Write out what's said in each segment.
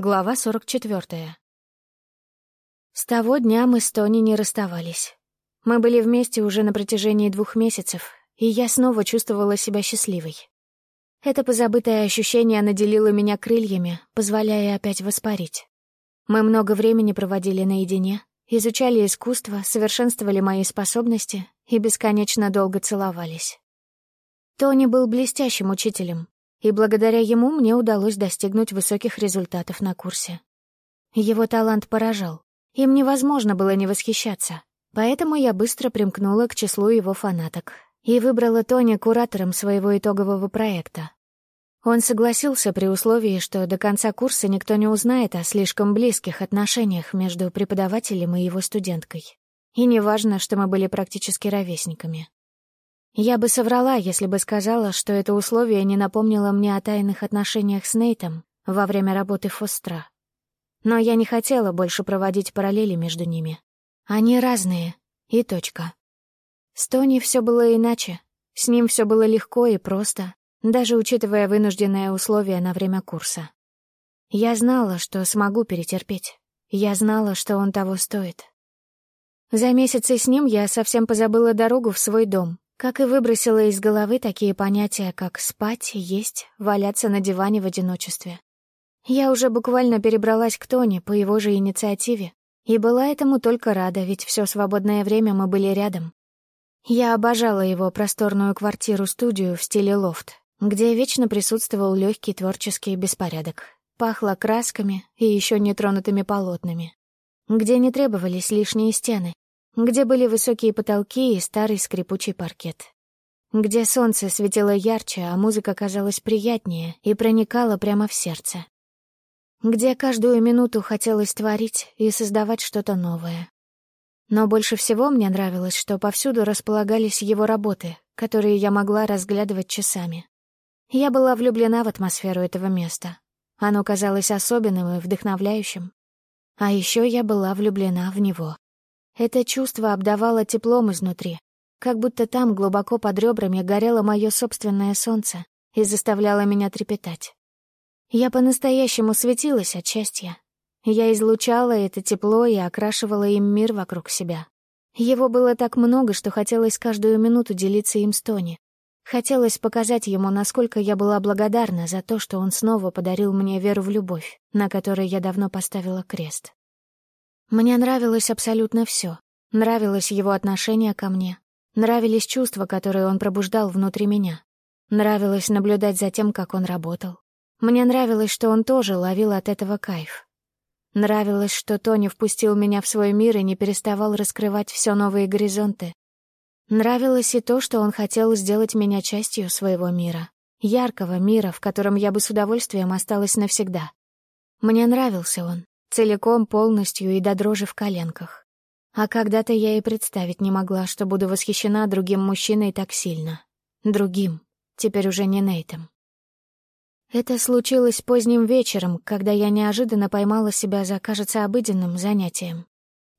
Глава 44. С того дня мы с Тони не расставались. Мы были вместе уже на протяжении двух месяцев, и я снова чувствовала себя счастливой. Это позабытое ощущение наделило меня крыльями, позволяя опять воспарить. Мы много времени проводили наедине, изучали искусство, совершенствовали мои способности и бесконечно долго целовались. Тони был блестящим учителем, и благодаря ему мне удалось достигнуть высоких результатов на курсе. Его талант поражал, им невозможно было не восхищаться, поэтому я быстро примкнула к числу его фанаток и выбрала Тони куратором своего итогового проекта. Он согласился при условии, что до конца курса никто не узнает о слишком близких отношениях между преподавателем и его студенткой. И неважно, что мы были практически ровесниками. Я бы соврала, если бы сказала, что это условие не напомнило мне о тайных отношениях с Нейтом во время работы Фостра. Но я не хотела больше проводить параллели между ними. Они разные, и точка. С Тони все было иначе. С ним все было легко и просто, даже учитывая вынужденные условия на время курса. Я знала, что смогу перетерпеть. Я знала, что он того стоит. За месяцы с ним я совсем позабыла дорогу в свой дом, как и выбросила из головы такие понятия, как спать, есть, валяться на диване в одиночестве. Я уже буквально перебралась к Тони по его же инициативе, и была этому только рада, ведь все свободное время мы были рядом. Я обожала его просторную квартиру-студию в стиле лофт, где вечно присутствовал легкий творческий беспорядок. Пахло красками и еще нетронутыми полотнами. Где не требовались лишние стены, где были высокие потолки и старый скрипучий паркет. Где солнце светило ярче, а музыка казалась приятнее и проникала прямо в сердце. Где каждую минуту хотелось творить и создавать что-то новое. Но больше всего мне нравилось, что повсюду располагались его работы, которые я могла разглядывать часами. Я была влюблена в атмосферу этого места. Оно казалось особенным и вдохновляющим. А еще я была влюблена в него. Это чувство обдавало теплом изнутри, как будто там глубоко под ребрами горело мое собственное солнце и заставляло меня трепетать. Я по-настоящему светилась от счастья. Я излучала это тепло и окрашивала им мир вокруг себя. Его было так много, что хотелось каждую минуту делиться им с Тони. Хотелось показать ему, насколько я была благодарна за то, что он снова подарил мне веру в любовь, на которой я давно поставила крест. Мне нравилось абсолютно все. Нравилось его отношение ко мне. Нравились чувства, которые он пробуждал внутри меня. Нравилось наблюдать за тем, как он работал. Мне нравилось, что он тоже ловил от этого кайф. Нравилось, что Тони впустил меня в свой мир и не переставал раскрывать все новые горизонты. Нравилось и то, что он хотел сделать меня частью своего мира. Яркого мира, в котором я бы с удовольствием осталась навсегда. Мне нравился он, Целиком, полностью и до дрожи в коленках. А когда-то я и представить не могла, что буду восхищена другим мужчиной так сильно. Другим, теперь уже не Нейтом. Это случилось поздним вечером, когда я неожиданно поймала себя за, кажется, обыденным занятием.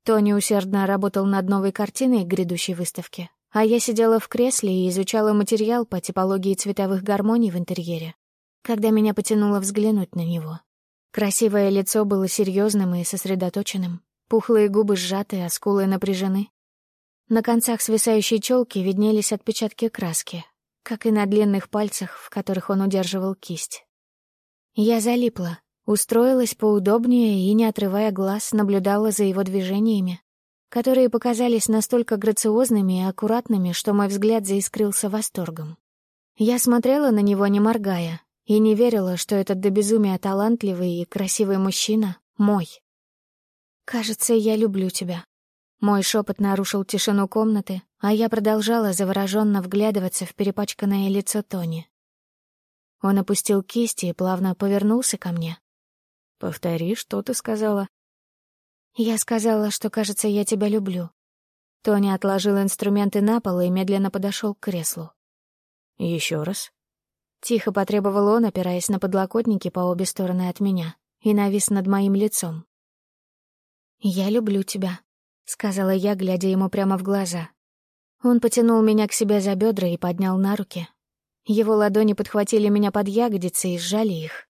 Тони усердно работал над новой картиной грядущей выставке, а я сидела в кресле и изучала материал по типологии цветовых гармоний в интерьере, когда меня потянуло взглянуть на него. Красивое лицо было серьезным и сосредоточенным, пухлые губы сжаты, а скулы напряжены. На концах свисающей челки виднелись отпечатки краски, как и на длинных пальцах, в которых он удерживал кисть. Я залипла, устроилась поудобнее и, не отрывая глаз, наблюдала за его движениями, которые показались настолько грациозными и аккуратными, что мой взгляд заискрился восторгом. Я смотрела на него, не моргая, и не верила, что этот до безумия талантливый и красивый мужчина — мой. «Кажется, я люблю тебя». Мой шепот нарушил тишину комнаты, а я продолжала завороженно вглядываться в перепачканное лицо Тони. Он опустил кисти и плавно повернулся ко мне. «Повтори, что ты сказала?» «Я сказала, что, кажется, я тебя люблю». Тони отложил инструменты на пол и медленно подошел к креслу. «Еще раз?» Тихо потребовал он, опираясь на подлокотники по обе стороны от меня, и навис над моим лицом. «Я люблю тебя», — сказала я, глядя ему прямо в глаза. Он потянул меня к себе за бедра и поднял на руки. Его ладони подхватили меня под ягодицы и сжали их.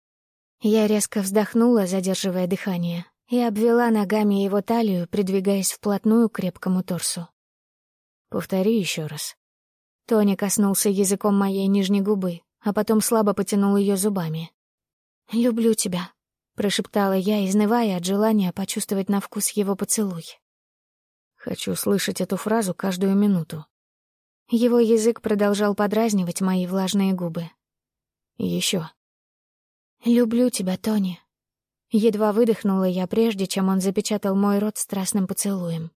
Я резко вздохнула, задерживая дыхание, и обвела ногами его талию, придвигаясь вплотную к крепкому торсу. «Повтори еще раз». Тони коснулся языком моей нижней губы, а потом слабо потянул ее зубами. «Люблю тебя», — прошептала я, изнывая от желания почувствовать на вкус его поцелуй. «Хочу слышать эту фразу каждую минуту». Его язык продолжал подразнивать мои влажные губы. Еще. «Люблю тебя, Тони». Едва выдохнула я, прежде чем он запечатал мой рот страстным поцелуем.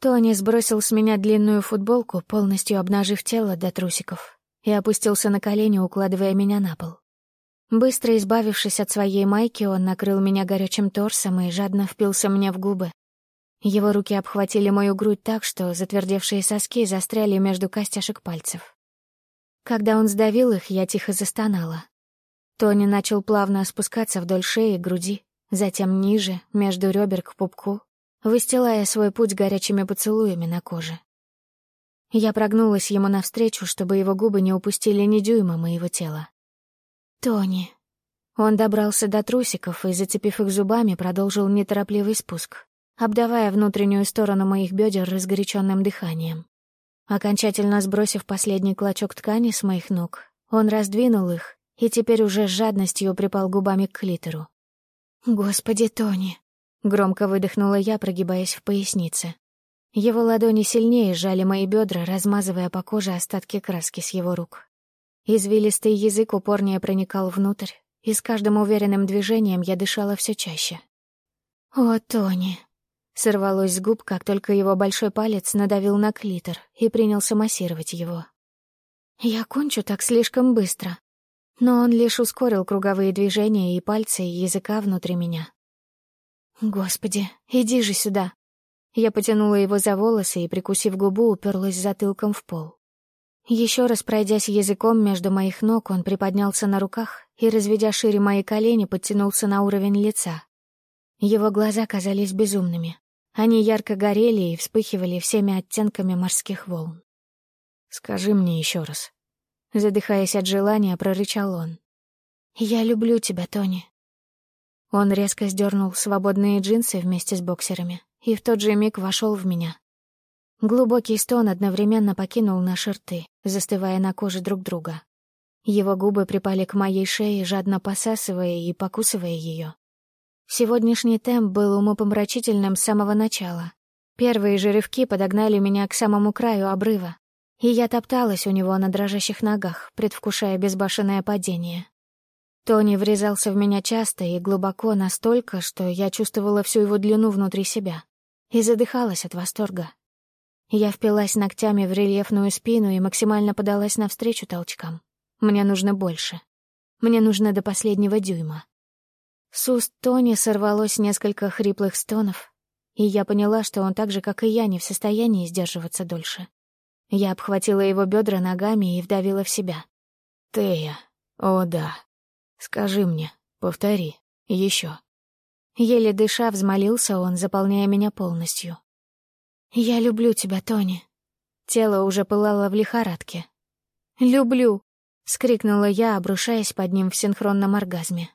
Тони сбросил с меня длинную футболку, полностью обнажив тело до трусиков, и опустился на колени, укладывая меня на пол. Быстро избавившись от своей майки, он накрыл меня горячим торсом и жадно впился мне в губы. Его руки обхватили мою грудь так, что затвердевшие соски застряли между костяшек пальцев. Когда он сдавил их, я тихо застонала. Тони начал плавно спускаться вдоль шеи и груди, затем ниже, между ребер к пупку, выстилая свой путь горячими поцелуями на коже. Я прогнулась ему навстречу, чтобы его губы не упустили ни дюйма моего тела. «Тони». Он добрался до трусиков и, зацепив их зубами, продолжил неторопливый спуск, обдавая внутреннюю сторону моих бедер разгоряченным дыханием. Окончательно сбросив последний клочок ткани с моих ног, он раздвинул их и теперь уже с жадностью припал губами к клитору. «Господи, Тони!» — громко выдохнула я, прогибаясь в пояснице. Его ладони сильнее сжали мои бедра, размазывая по коже остатки краски с его рук. Извилистый язык упорнее проникал внутрь, и с каждым уверенным движением я дышала все чаще. «О, Тони!» Сорвалось с губ, как только его большой палец надавил на клитор и принялся массировать его. «Я кончу так слишком быстро». Но он лишь ускорил круговые движения и пальцы, и языка внутри меня. «Господи, иди же сюда!» Я потянула его за волосы и, прикусив губу, уперлась затылком в пол. Еще раз пройдясь языком между моих ног, он приподнялся на руках и, разведя шире мои колени, подтянулся на уровень лица. Его глаза казались безумными. Они ярко горели и вспыхивали всеми оттенками морских волн. «Скажи мне еще раз». Задыхаясь от желания, прорычал он. «Я люблю тебя, Тони». Он резко сдернул свободные джинсы вместе с боксерами и в тот же миг вошел в меня. Глубокий стон одновременно покинул наши рты, застывая на коже друг друга. Его губы припали к моей шее, жадно посасывая и покусывая ее. Сегодняшний темп был умопомрачительным с самого начала. Первые же рывки подогнали меня к самому краю обрыва, и я топталась у него на дрожащих ногах, предвкушая безбашенное падение. Тони врезался в меня часто и глубоко настолько, что я чувствовала всю его длину внутри себя и задыхалась от восторга. Я впилась ногтями в рельефную спину и максимально подалась навстречу толчкам. Мне нужно больше. Мне нужно до последнего дюйма. С уст Тони сорвалось несколько хриплых стонов, и я поняла, что он так же, как и я, не в состоянии сдерживаться дольше. Я обхватила его бедра ногами и вдавила в себя. «Тея, о да. Скажи мне, повтори, еще». Еле дыша, взмолился он, заполняя меня полностью. «Я люблю тебя, Тони». Тело уже пылало в лихорадке. «Люблю!» — скрикнула я, обрушаясь под ним в синхронном оргазме.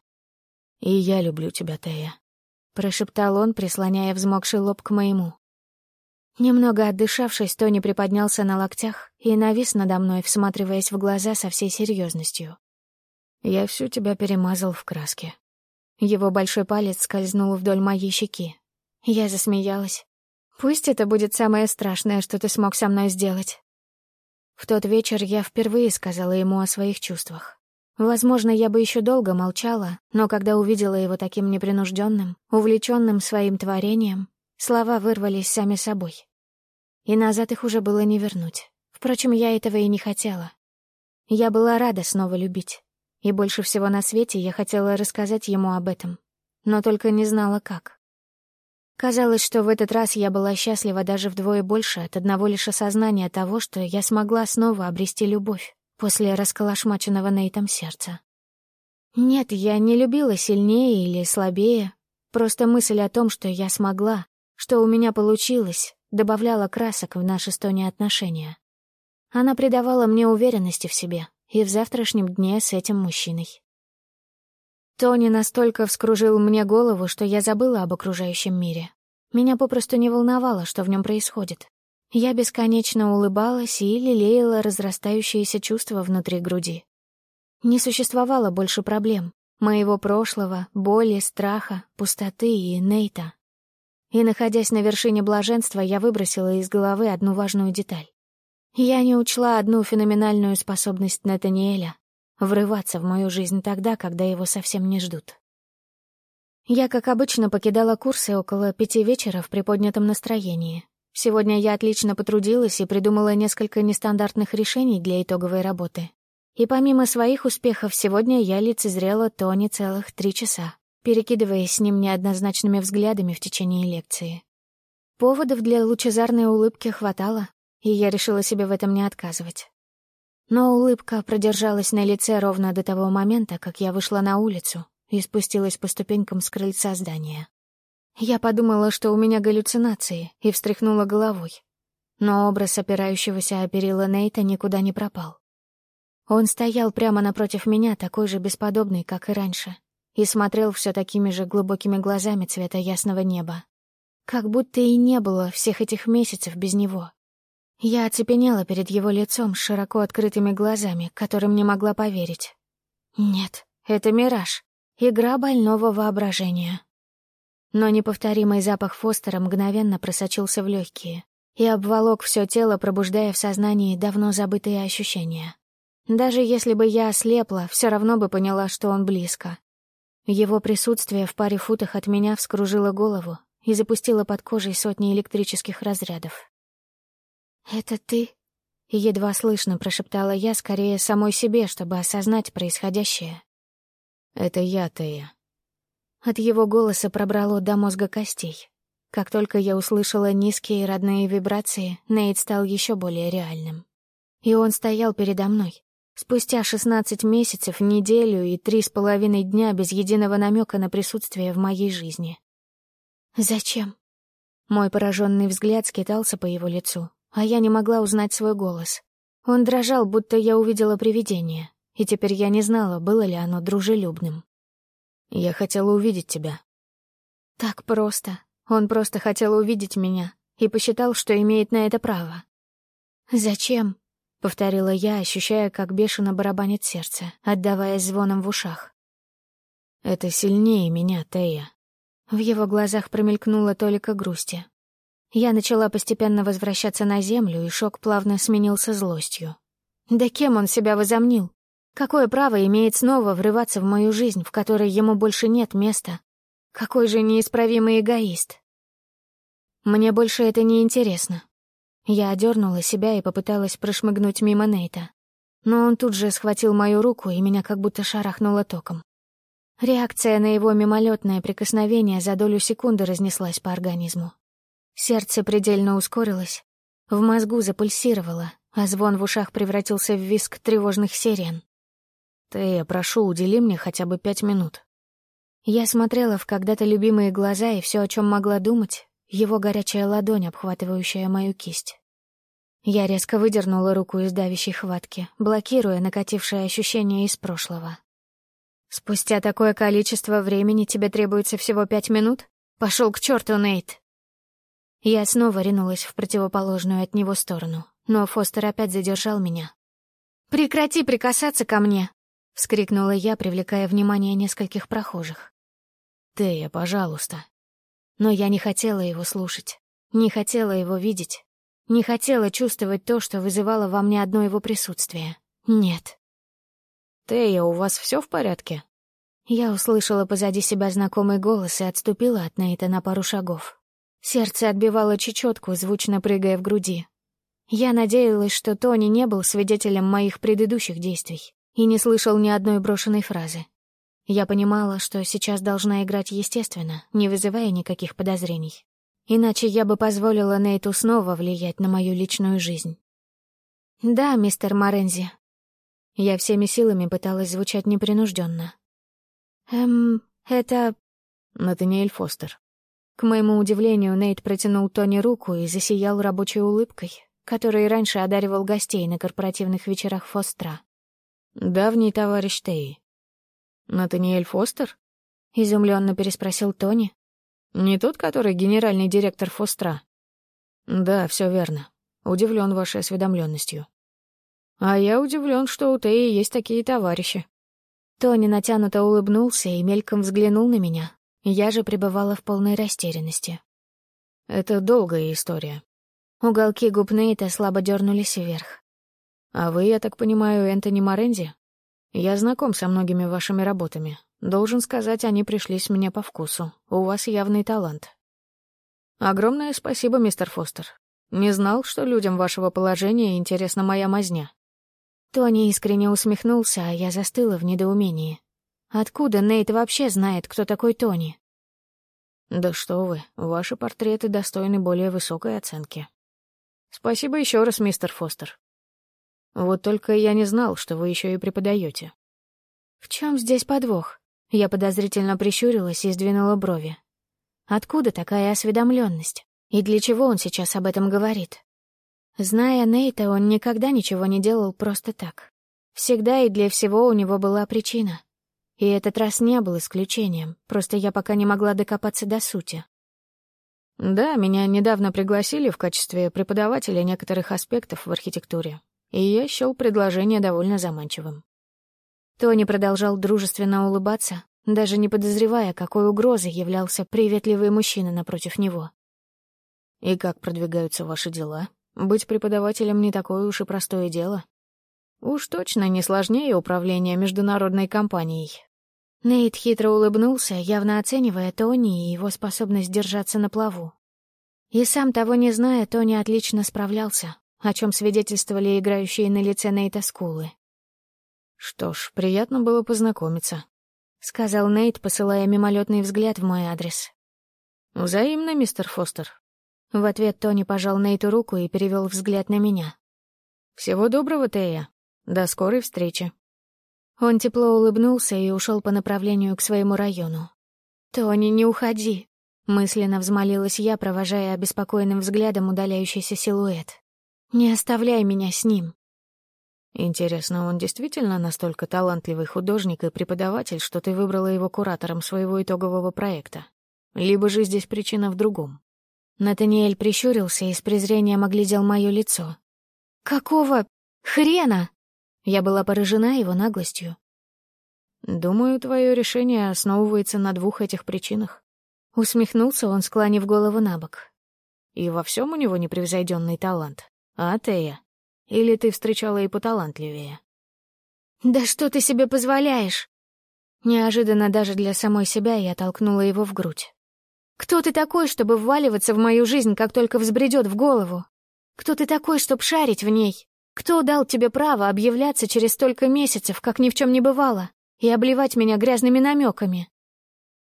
«И я люблю тебя, Тея», — прошептал он, прислоняя взмокший лоб к моему. Немного отдышавшись, Тони приподнялся на локтях и навис надо мной, всматриваясь в глаза со всей серьезностью. «Я всю тебя перемазал в краске». Его большой палец скользнул вдоль моей щеки. Я засмеялась. Пусть это будет самое страшное, что ты смог со мной сделать. В тот вечер я впервые сказала ему о своих чувствах. Возможно, я бы еще долго молчала, но когда увидела его таким непринужденным, увлеченным своим творением, слова вырвались сами собой. И назад их уже было не вернуть. Впрочем, я этого и не хотела. Я была рада снова любить. И больше всего на свете я хотела рассказать ему об этом, но только не знала, как. Казалось, что в этот раз я была счастлива даже вдвое больше от одного лишь осознания того, что я смогла снова обрести любовь после расколошмаченного Нейтом сердца. Нет, я не любила сильнее или слабее. Просто мысль о том, что я смогла, что у меня получилось, добавляла красок в наши с Тони отношения. Она придавала мне уверенности в себе и в завтрашнем дне с этим мужчиной. Тони настолько вскружил мне голову, что я забыла об окружающем мире. Меня попросту не волновало, что в нем происходит. Я бесконечно улыбалась и лелеяла разрастающееся чувство внутри груди. Не существовало больше проблем. Моего прошлого, боли, страха, пустоты и Нейта. И, находясь на вершине блаженства, я выбросила из головы одну важную деталь. Я не учла одну феноменальную способность Натаниэля — врываться в мою жизнь тогда, когда его совсем не ждут. Я, как обычно, покидала курсы около пяти вечера в приподнятом настроении. Сегодня я отлично потрудилась и придумала несколько нестандартных решений для итоговой работы. И помимо своих успехов, сегодня я лицезрела Тони целых три часа, перекидываясь с ним неоднозначными взглядами в течение лекции. Поводов для лучезарной улыбки хватало, и я решила себе в этом не отказывать. Но улыбка продержалась на лице ровно до того момента, как я вышла на улицу и спустилась по ступенькам с крыльца здания. Я подумала, что у меня галлюцинации, и встряхнула головой. Но образ опирающегося о перила Нейта никуда не пропал. Он стоял прямо напротив меня, такой же бесподобный, как и раньше, и смотрел все такими же глубокими глазами цвета ясного неба. Как будто и не было всех этих месяцев без него. Я оцепенела перед его лицом с широко открытыми глазами, которым не могла поверить. Нет, это мираж, игра больного воображения. Но неповторимый запах Фостера мгновенно просочился в легкие и обволок все тело, пробуждая в сознании давно забытые ощущения. Даже если бы я ослепла, все равно бы поняла, что он близко. Его присутствие в паре футах от меня вскружило голову и запустило под кожей сотни электрических разрядов. «Это ты?» — едва слышно прошептала я скорее самой себе, чтобы осознать происходящее. «Это я, Тея». От его голоса пробрало до мозга костей. Как только я услышала низкие родные вибрации, Нейт стал еще более реальным. И он стоял передо мной, Спустя шестнадцать месяцев, неделю и три с половиной дня без единого намека на присутствие в моей жизни. «Зачем?» Мой пораженный взгляд скитался по его лицу, а я не могла узнать свой голос. Он дрожал, будто я увидела привидение, и теперь я не знала, было ли оно дружелюбным. «Я хотела увидеть тебя». Так просто. Он просто хотел увидеть меня и посчитал, что имеет на это право. «Зачем?» — повторила я, ощущая, как бешено барабанит сердце, отдаваясь звоном в ушах. «Это сильнее меня, Тея». В его глазах промелькнула только грусти. Я начала постепенно возвращаться на землю, и шок плавно сменился злостью. Да кем он себя возомнил? Какое право имеет снова врываться в мою жизнь, в которой ему больше нет места? Какой же неисправимый эгоист? Мне больше это не интересно. Я одернула себя и попыталась прошмыгнуть мимо Нейта. Но он тут же схватил мою руку, и меня как будто шарахнуло током. Реакция на его мимолетное прикосновение за долю секунды разнеслась по организму. Сердце предельно ускорилось, в мозгу запульсировало, а звон в ушах превратился в виск тревожных сирен. «Ты, прошу, удели мне хотя бы пять минут». Я смотрела в когда-то любимые глаза, и все, о чем могла думать, его горячая ладонь, обхватывающая мою кисть. Я резко выдернула руку из давящей хватки, блокируя накатившее ощущение из прошлого. «Спустя такое количество времени тебе требуется всего пять минут? Пошел к черту, Нейт!» Я снова ринулась в противоположную от него сторону, но Фостер опять задержал меня. «Прекрати прикасаться ко мне!» — вскрикнула я, привлекая внимание нескольких прохожих. «Тея, пожалуйста!» Но я не хотела его слушать, не хотела его видеть, не хотела чувствовать то, что вызывало во мне одно его присутствие. Нет. «Тея, у вас все в порядке?» Я услышала позади себя знакомый голос и отступила от Нейта на пару шагов. Сердце отбивало чечетку, звучно прыгая в груди. Я надеялась, что Тони не был свидетелем моих предыдущих действий и не слышал ни одной брошенной фразы. Я понимала, что сейчас должна играть естественно, не вызывая никаких подозрений. Иначе я бы позволила Нейту снова влиять на мою личную жизнь. «Да, мистер Морензи». Я всеми силами пыталась звучать непринужденно. «Эм, это...» «Натаниэль Фостер». К моему удивлению, Нейт протянул Тони руку и засиял рабочей улыбкой, которой раньше одаривал гостей на корпоративных вечерах Фостра. «Давний товарищ Теи. Натаниэль Фостер? Изумленно переспросил Тони. Не тот, который генеральный директор Фостра? Да, все верно. Удивлен вашей осведомленностью. А я удивлен, что у Теи есть такие товарищи. Тони натянуто улыбнулся и мельком взглянул на меня. Я же пребывала в полной растерянности. Это долгая история. Уголки губ Нейта слабо дернулись вверх. А вы, я так понимаю, Энтони Моренди? Я знаком со многими вашими работами. Должен сказать, они пришлись мне по вкусу. У вас явный талант. Огромное спасибо, мистер Фостер. Не знал, что людям вашего положения интересна моя мазня. Тони искренне усмехнулся, а я застыла в недоумении. Откуда Нейт вообще знает, кто такой Тони? Да что вы, ваши портреты достойны более высокой оценки. Спасибо еще раз, мистер Фостер. Вот только я не знал, что вы еще и преподаете. В чем здесь подвох? Я подозрительно прищурилась и сдвинула брови. Откуда такая осведомленность? И для чего он сейчас об этом говорит? Зная Нейта, он никогда ничего не делал просто так. Всегда и для всего у него была причина. И этот раз не был исключением, просто я пока не могла докопаться до сути. Да, меня недавно пригласили в качестве преподавателя некоторых аспектов в архитектуре и я счел предложение довольно заманчивым. Тони продолжал дружественно улыбаться, даже не подозревая, какой угрозой являлся приветливый мужчина напротив него. «И как продвигаются ваши дела? Быть преподавателем не такое уж и простое дело. Уж точно не сложнее управления международной компанией». Нейт хитро улыбнулся, явно оценивая Тони и его способность держаться на плаву. И сам того не зная, Тони отлично справлялся, о чем свидетельствовали играющие на лице Нейта скулы. «Что ж, приятно было познакомиться», — сказал Нейт, посылая мимолетный взгляд в мой адрес. «Взаимно, мистер Фостер». В ответ Тони пожал Нейту руку и перевел взгляд на меня. «Всего доброго, Тея. До скорой встречи». Он тепло улыбнулся и ушел по направлению к своему району. «Тони, не уходи!» — мысленно взмолилась я, провожая обеспокоенным взглядом удаляющийся силуэт. Не оставляй меня с ним. Интересно, он действительно настолько талантливый художник и преподаватель, что ты выбрала его куратором своего итогового проекта? Либо же здесь причина в другом? Натаниэль прищурился и с презрением оглядел мое лицо. «Какого хрена?» Я была поражена его наглостью. «Думаю, твое решение основывается на двух этих причинах». Усмехнулся он, склонив голову на бок. «И во всем у него непревзойденный талант. А Тея? Или ты встречала и поталантливее? «Да что ты себе позволяешь?» Неожиданно даже для самой себя я толкнула его в грудь. «Кто ты такой, чтобы вваливаться в мою жизнь, как только взбредет в голову? Кто ты такой, чтобы шарить в ней? Кто дал тебе право объявляться через столько месяцев, как ни в чем не бывало, и обливать меня грязными намеками?»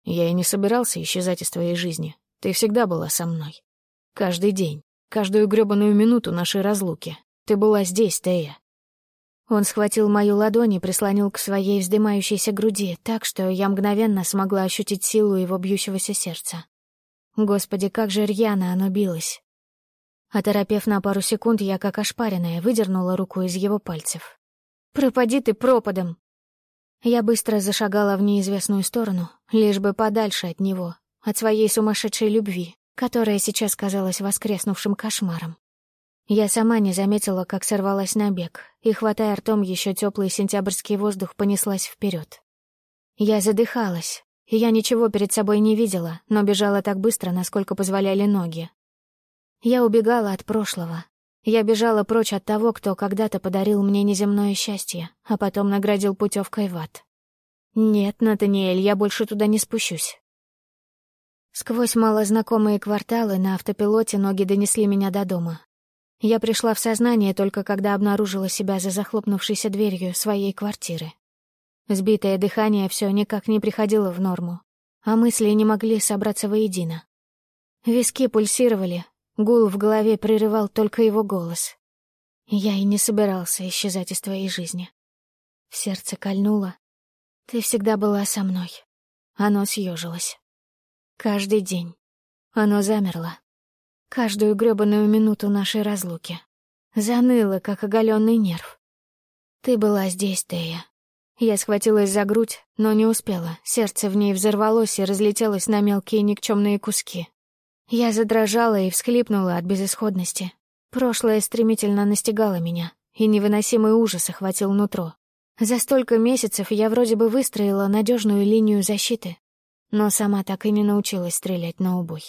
Я и не собирался исчезать из твоей жизни. Ты всегда была со мной. Каждый день. Каждую грёбаную минуту нашей разлуки. Ты была здесь, Тея. Он схватил мою ладонь и прислонил к своей вздымающейся груди, так что я мгновенно смогла ощутить силу его бьющегося сердца. Господи, как же рьяно оно билось. Оторопев на пару секунд, я, как ошпаренная, выдернула руку из его пальцев. «Пропади ты пропадом!» Я быстро зашагала в неизвестную сторону, лишь бы подальше от него, от своей сумасшедшей любви, которая сейчас казалась воскреснувшим кошмаром. Я сама не заметила, как сорвалась на бег, и, хватая ртом еще теплый сентябрьский воздух, понеслась вперед. Я задыхалась, и я ничего перед собой не видела, но бежала так быстро, насколько позволяли ноги. Я убегала от прошлого. Я бежала прочь от того, кто когда-то подарил мне неземное счастье, а потом наградил путевкой в ад. Нет, Натаниэль, я больше туда не спущусь. Сквозь малознакомые кварталы на автопилоте ноги донесли меня до дома. Я пришла в сознание только когда обнаружила себя за захлопнувшейся дверью своей квартиры. Сбитое дыхание все никак не приходило в норму, а мысли не могли собраться воедино. Виски пульсировали, гул в голове прерывал только его голос. Я и не собирался исчезать из твоей жизни. В сердце кольнуло. Ты всегда была со мной. Оно съежилось. Каждый день. Оно замерло. Каждую грёбаную минуту нашей разлуки. Заныло, как оголенный нерв. Ты была здесь, Тея. Я схватилась за грудь, но не успела. Сердце в ней взорвалось и разлетелось на мелкие никчемные куски. Я задрожала и всхлипнула от безысходности. Прошлое стремительно настигало меня, и невыносимый ужас охватил нутро. За столько месяцев я вроде бы выстроила надежную линию защиты, но сама так и не научилась стрелять на убой.